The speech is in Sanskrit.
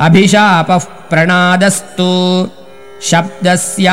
अभिशापः प्रणादस्तु। शब्दस्यादनुरागजः।